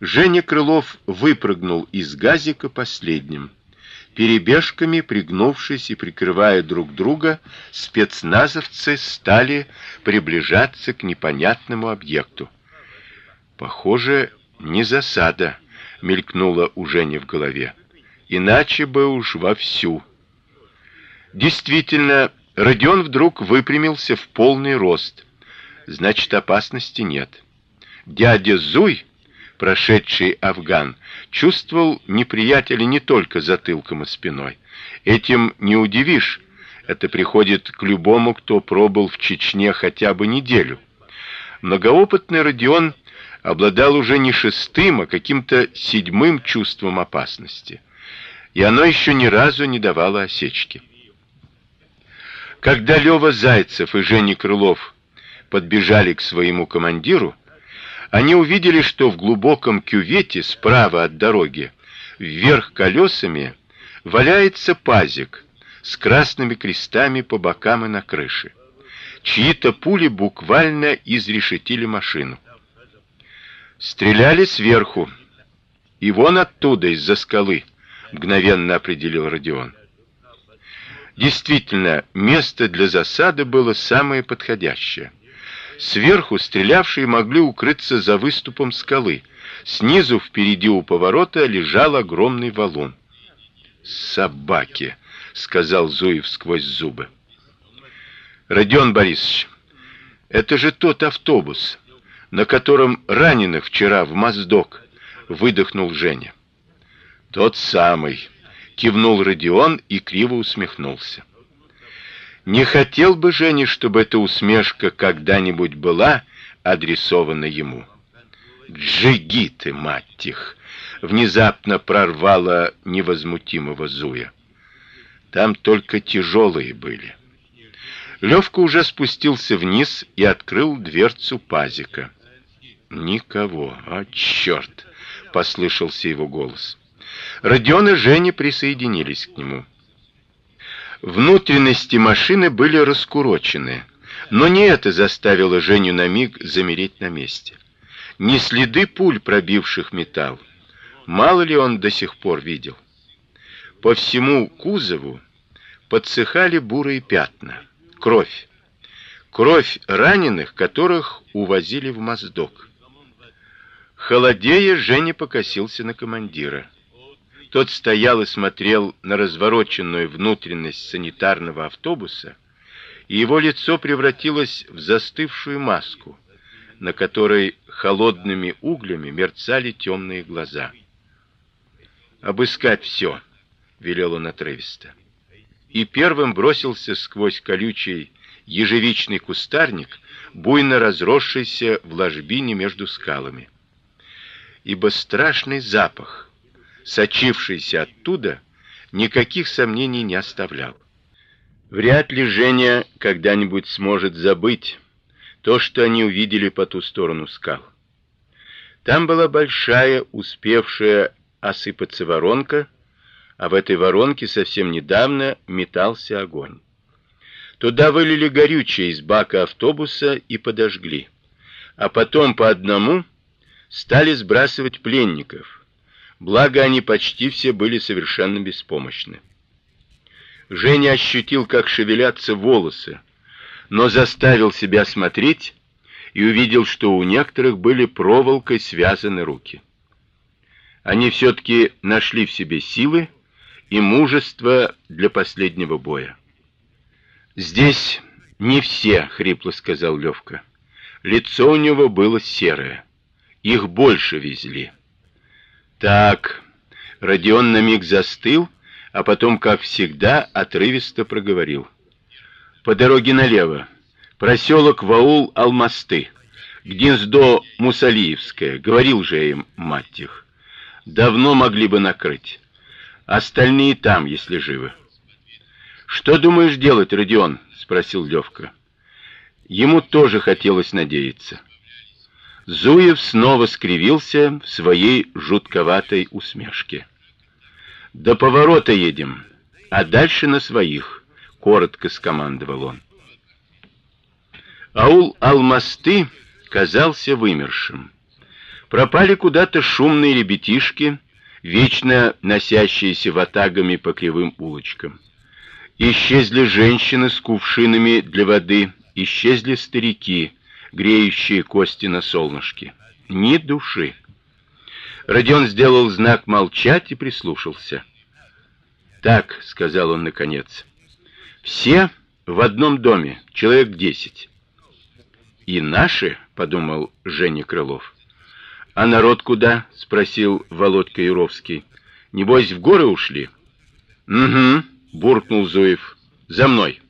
Женя Крылов выпрыгнул из газика последним. Перебежками, пригнувшись и прикрывая друг друга, спецназовцы стали приближаться к непонятному объекту. Похоже, не засада, мелькнуло у Жени в голове. Иначе бы уж вовсю. Действительно, Родион вдруг выпрямился в полный рост. Значит, опасности нет. Дядя Зуй прошедший афган, чувствовал неприятеля не только затылком и спиной. Этим не удивишь. Это приходит к любому, кто пробыл в Чечне хотя бы неделю. Многоопытный Родион обладал уже не шестым, а каким-то седьмым чувством опасности. И оно еще ни разу не давало осечки. Когда Лёва Зайцев и Женя Крылов подбежали к своему командиру, они увидели, что в глубоком кювете справа от дороги, вверх колесами, валяется пазик с красными крестами по бокам и на крыше. Чьи-то пули буквально изрешетили машину. Стреляли сверху. И вон оттуда из-за скалы, мгновенно определил Родион. Действительно, место для засады было самое подходящее. Сверху стрелявшие могли укрыться за выступом скалы. Снизу впереди у поворота лежал огромный валун. Собаки, сказал Зуев сквозь зубы. Родион Борисович, это же тот автобус, на котором раненых вчера в Моздок, выдохнул Женя. Тот самый, кивнул Родион и криво усмехнулся. Не хотел бы Женя, чтобы эта усмешка когда-нибудь была адресована ему. Джигиты, мать их, внезапно прорвало невозмутимого Зуя. Там только тяжелые были. Левка уже спустился вниз и открыл дверцу пазика. Никого. А черт! послышался его голос. Родион и Женя присоединились к нему. Внутренности машины были раскурочены, но не это заставило Женю на миг замереть на месте. Не следы пуль, пробивших металл. Мало ли он до сих пор видел. По всему кузову подсыхали бурые пятна, кровь. Кровь раненых, которых увозили в Моздок. Холодея, Женя покосился на командира. Тот стоял и смотрел на развороченную внутренность санитарного автобуса, и его лицо превратилось в застывшую маску, на которой холодными углями мерцали темные глаза. Обыскать все, велел он отрывисто. И первым бросился сквозь колючий ежевичный кустарник, буйно разросшийся в ложбине между скалами. Ибо страшный запах сочившийся оттуда, никаких сомнений не оставлял. Вряд ли Женя когда-нибудь сможет забыть то, что они увидели по ту сторону скал. Там была большая, успевшая осыпаться воронка, а в этой воронке совсем недавно метался огонь. Туда вылили горючее из бака автобуса и подожгли. А потом по одному стали сбрасывать пленников, Благо они почти все были совершенно беспомощны. Женя ощутил, как шевелятся волосы, но заставил себя смотреть и увидел, что у некоторых были проволокой связаны руки. Они все таки нашли в себе силы и мужество для последнего боя. Здесь не все, хрипло сказал Левка. Лицо у него было серое. Их больше везли. Так. Родион на миг застыл, а потом, как всегда, отрывисто проговорил: По дороге налево, проселок Ваул Алмасты, гнездо Мусалиевское. Говорил же им мать их. Давно могли бы накрыть. Остальные там, если живы. Что думаешь делать, Родион? спросил Левка. Ему тоже хотелось надеяться. Зуев снова скривился в своей жутковатой усмешке. До поворота едем, а дальше на своих, коротко скомандовал он. Аул Алмасты казался вымершим. Пропали куда-то шумные ребятишки, вечно носящиеся ватагами по кривым улочкам. Исчезли женщины с кувшинами для воды, исчезли старики, греющие кости на солнышке. Ни души. Родион сделал знак молчать и прислушался. "Так", сказал он наконец. "Все в одном доме, человек десять. И наши, подумал Женя Крылов. А народ куда? спросил Володька Юровский. Небось в горы ушли? Угу, буркнул Зуев. За мной.